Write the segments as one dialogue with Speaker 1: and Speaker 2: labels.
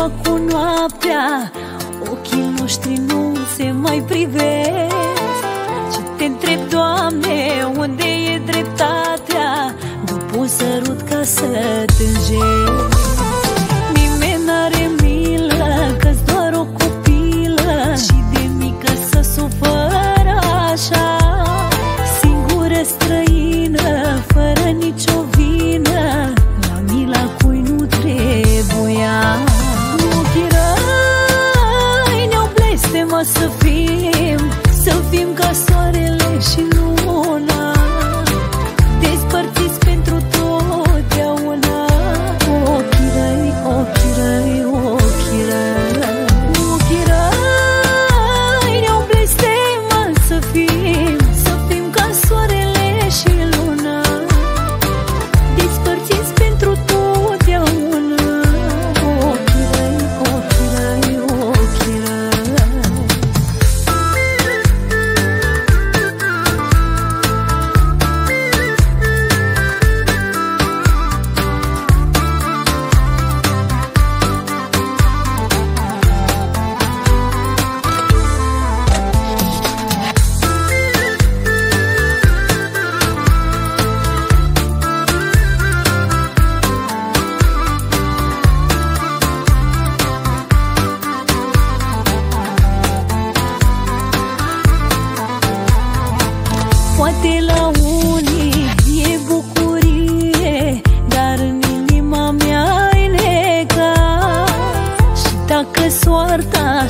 Speaker 1: ca ziua cu noaptea. Ochii noștri nu se mai privesc. Și te întreb, Doamne, unde e dreptatea? După un sărut ca să tânjești Nimeni n-are milă, că-ți doar o copilă. Și de mică să sufără așa. Singură străină,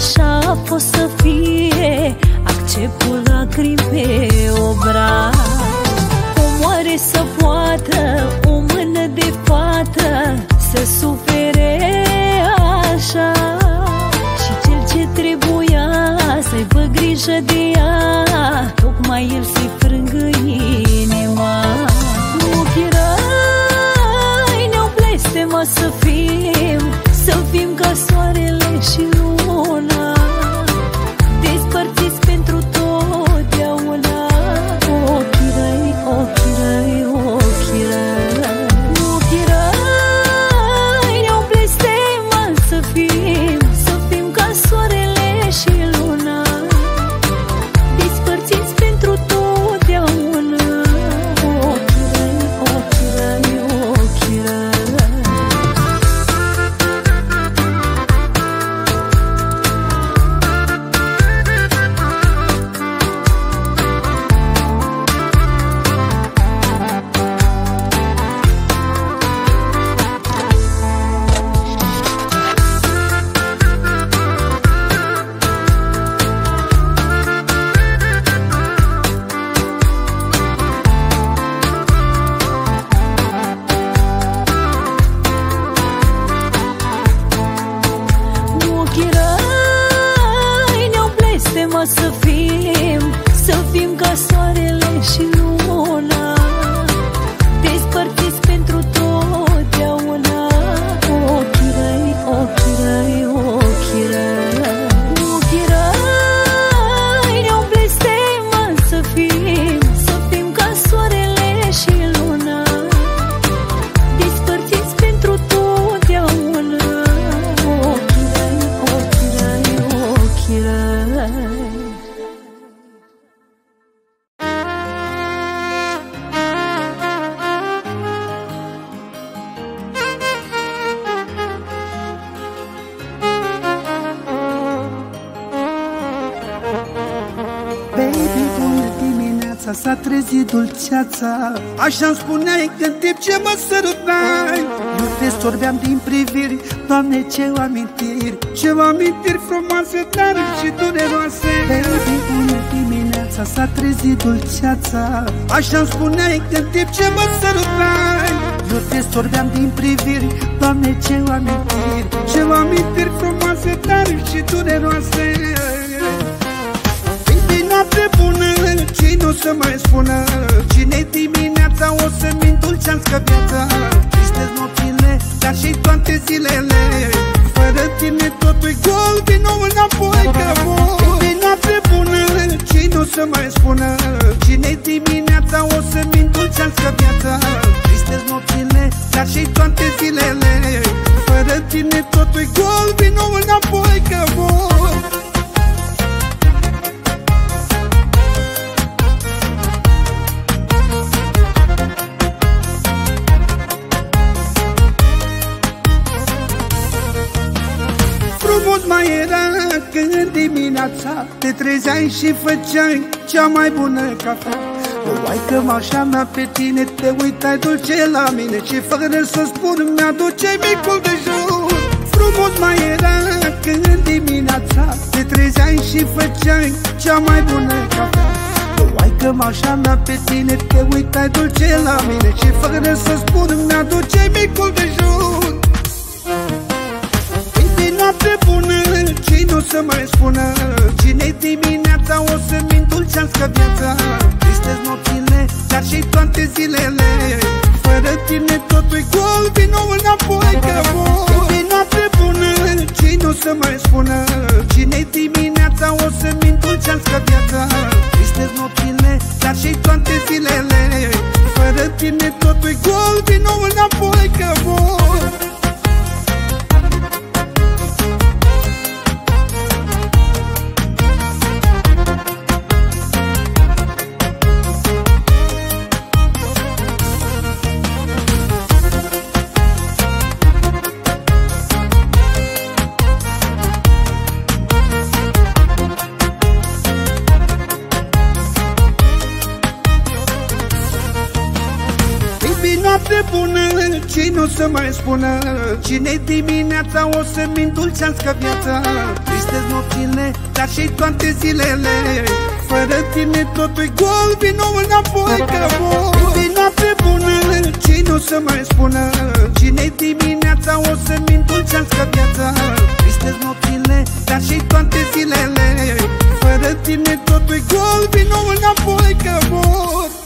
Speaker 1: așa a fost să fie Accept cu lacrimi pe obraz Omoare să poată o mână de fată Să sufere așa. Și cel ce trebuia să aibă grijă de ea Tocmai el se
Speaker 2: Sophie. S-a trezit dulceața. Așa-mi spuneai când timp ce mă sărutai Eu te sorbeam din priviri, Doamne, ce amintiri Ce amintiri frumoase, dar și dureroase. Baby, bună dimineața, s-a trezit dulceața. Așa-mi spuneai când timp ce mă sărutai Eu te sorbeam din priviri, Doamne, ce amintiri Ce amintiri frumoase, dar și dureroase. Baby, noapte bună, cine o să mai spună. Cine dimineața o să-mi îndulcească viața. Tristez nopțile, dar și toate zilele. Fără tine totul-i gol, vino înapoi că mor Baby, noapte bună, cine o să mai spună? Cine dimineața o să-mi îndulcească viața. Tristez nopțile, dar și toate zilele. Fără tine totul
Speaker 1: totul gol Vino înapoi dimineața Te trezeai și făceai cea mai bună cafea. Că mașa mea pe tine Te uitai dulce la mine Și fără să spun mi-aduce micul de jur Frumos mai era când dimineața Te trezeai și făceai cea mai bună cafea. Că mașa mea pe tine Te uitai dulce la mine Și fără să spun mi-aduce micul de jur noapte bună Cine o să mai spună. Cine dimineața O să-mi îndulcească viața. Tristez nopțile, dar și toate zilele. Fără tine totul-i gol Vino înapoi că voi. Noapte bună Cine o să mai spună. Cine dimineața O să-mi îndulcească viața. Tristez nopțile, dar și toate zilele. Fără tine totul-i gol Vino înapoi că voi Cine o să mai spună. Cine dimineața o să-mi îndulcească viața? Tristez nopțile, dar și toate zilele. Fără tine totul-i gol Vino înapoi că voi. Noapte bună Cine o să mai spună. Cine dimineața o să-mi îndulcească viața? Tristez nopțile, dar și toate zilele. Fără tine totul-i gol Vino înapoi că vor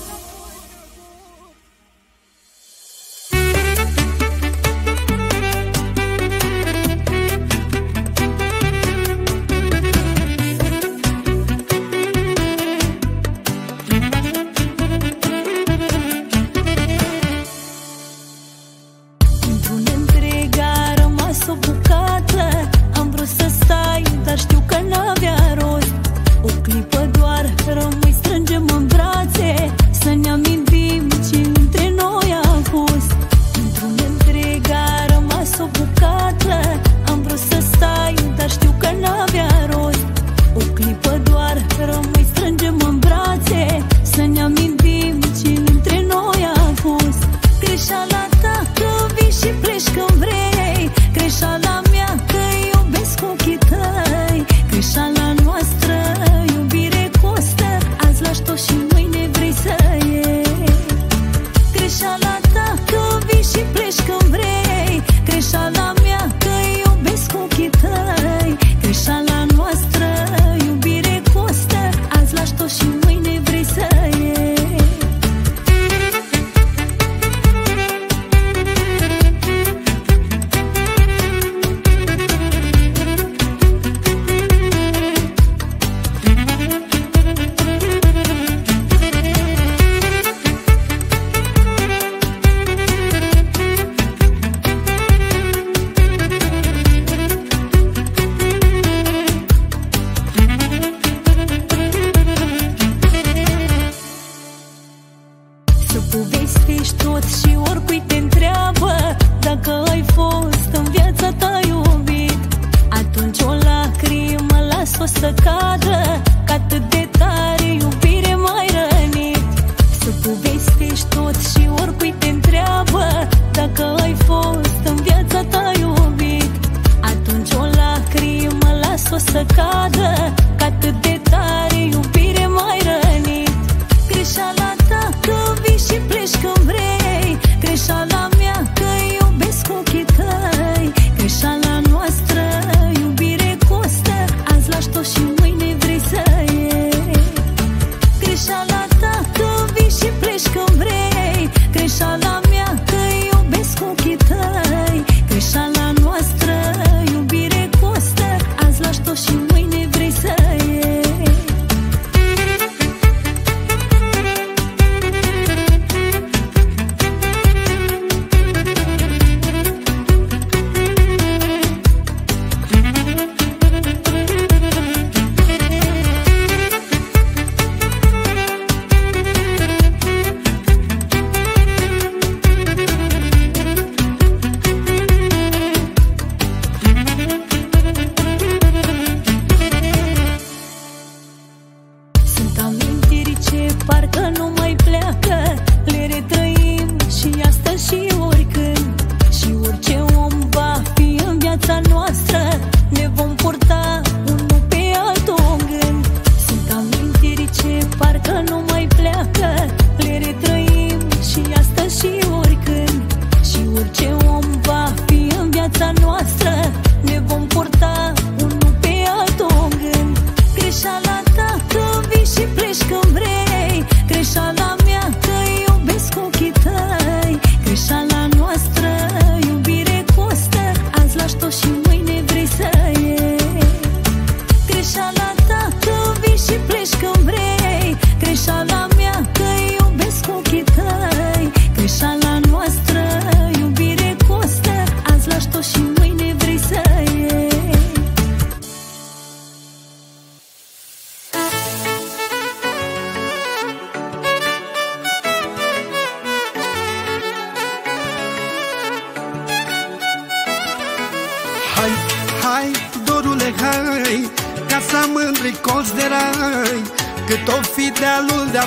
Speaker 2: the car.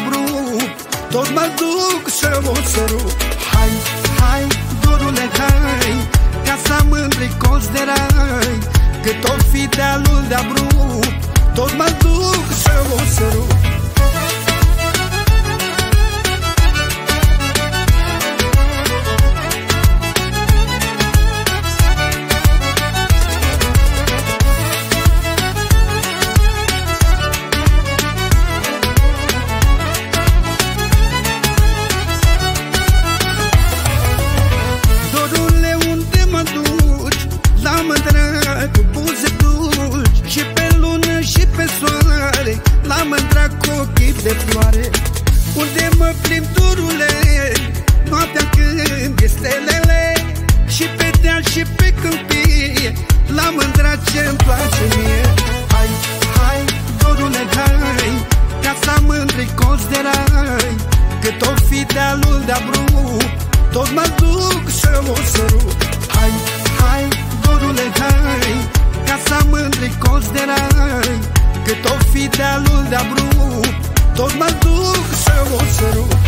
Speaker 2: Dealul de abrupt Tot mă duc să o sărut Hai, hai, dorule, hai Casa mândri considerai Cât o fi dealul de abrupt Tot mă duc să o sărut de floare Unde mă plimb durule Noaptea când e stelele Și pe deal și pe câmpie La mândra ce-mi place mie. Hai, hai, dorule, hai Casa mândri considerai Cât o fi dealul de abru Tot mă duc să o sărut Hai, hai, dorule, hai Casa mândri considerai Cât o fi dealul de abru tot mă duc să o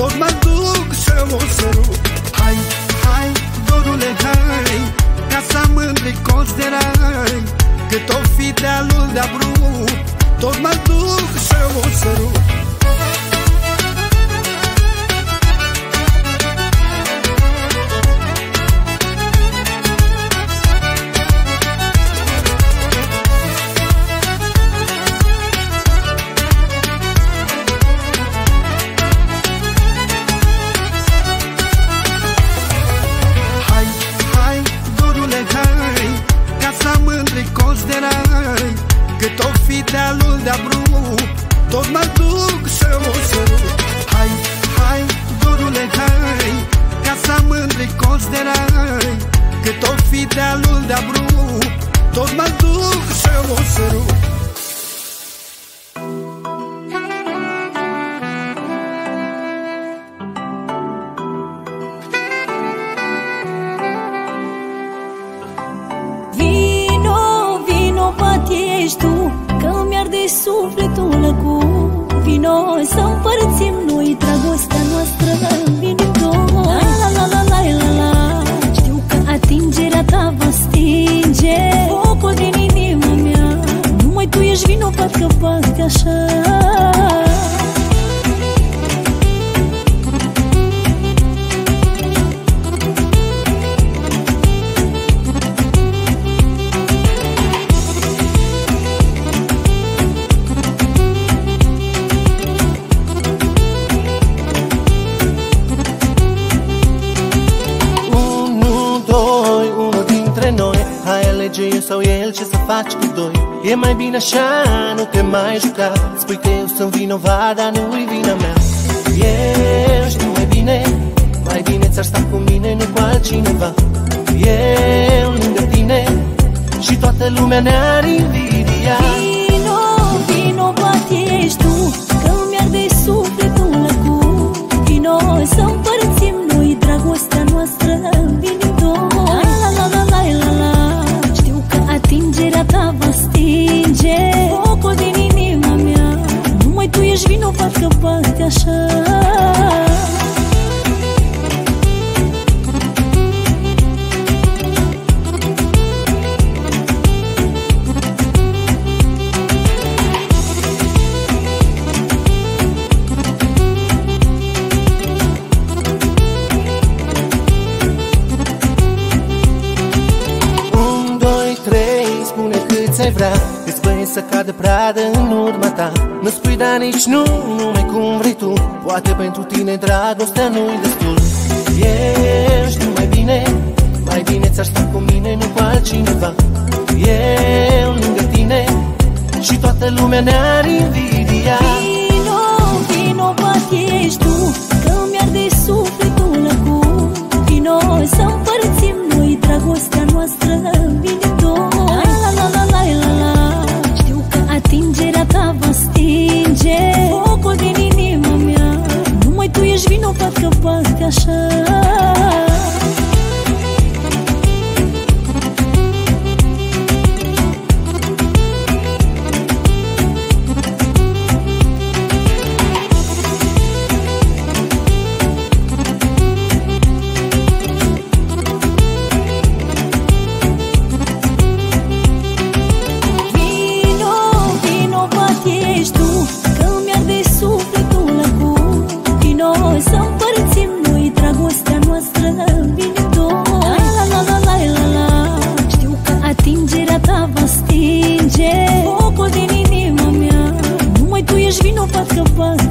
Speaker 2: Tot mă duc să o sărut Hai, hai, dorule, hai Casa mândri considerai Cât o fi dealul de abrupt Tot mă duc să o sărut Tot mă duc să o sărut Hai, hai, dorule, hai Casa mândri considerai Cât o fi dealul de abrupt Tot mă duc să o sărut
Speaker 1: Vino, vino, poate ești tu Că mi-arde sufletul cu Vino să împărțim noi dragostea noastră Vino doi La la la la la la la. Știu că atingerea ta va stinge Focul din inima mea. Numai tu ești vinovat că bate așa
Speaker 3: faci cu doi. E mai bine așa, nu te mai juca. Spui că eu sunt vinovat, dar nu-i vina mea. Eu știu mai bine Mai bine ți-ar sta cu mine, nu cu altcineva. Eu lângă tine Și toată lumea ne-ar invidia
Speaker 1: așa. Un, doi, trei,
Speaker 3: spune cât ai vrei să cadă pradă în urma ta. Nu spui da nici nu, numai cum vrei tu. Poate pentru tine dragostea nu-i destul. Ești mai bine, mai bine ți-aș sta cu mine, nu cu altcineva. Eu lângă tine și toată lumea ne-ar invidia.
Speaker 1: Vino, vinovat ești tu, că mi-arde sufletul acum Vino să împărțim noi dragostea noastră, vine doi La la la la la la. Atingerea ta va stinge. Focul din inima mea. Numai tu ești vinovat că pasc așa.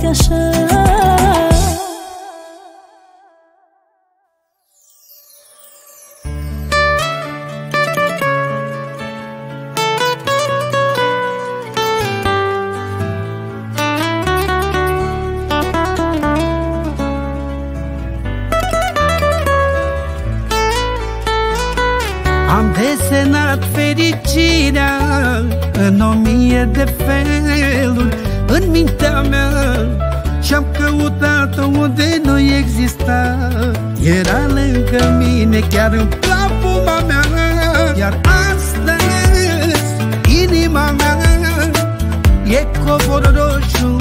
Speaker 2: a me chiar în plapuma mea Iar astăzi inima mea e covoroșul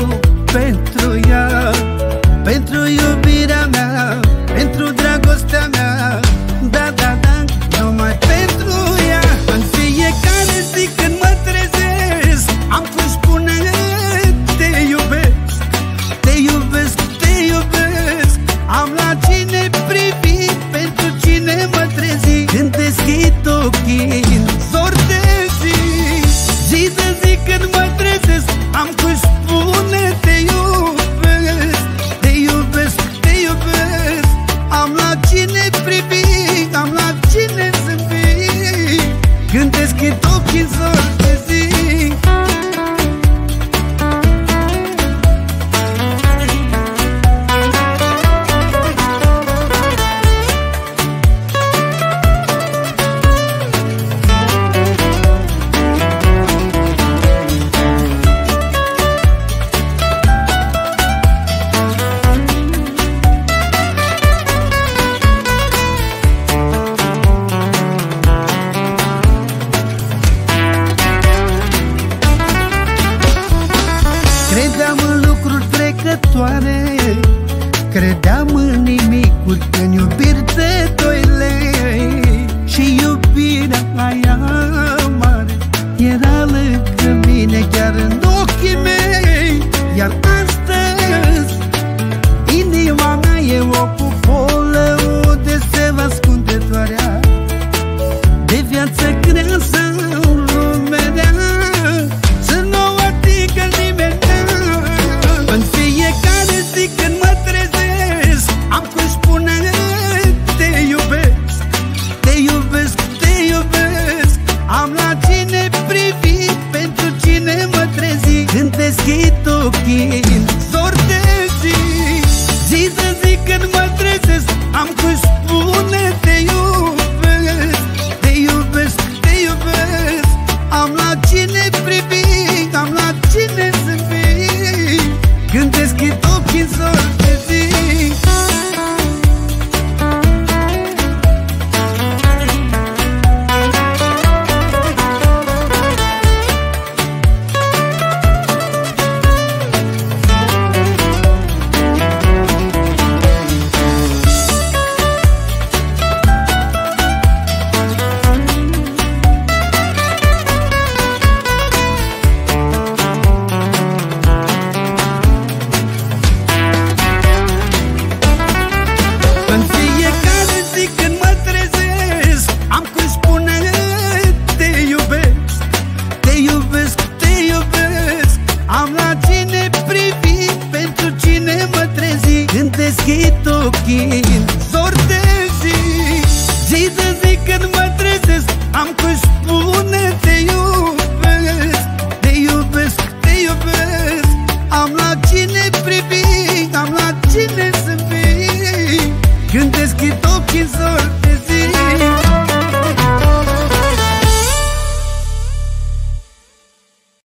Speaker 2: Let's get those kids.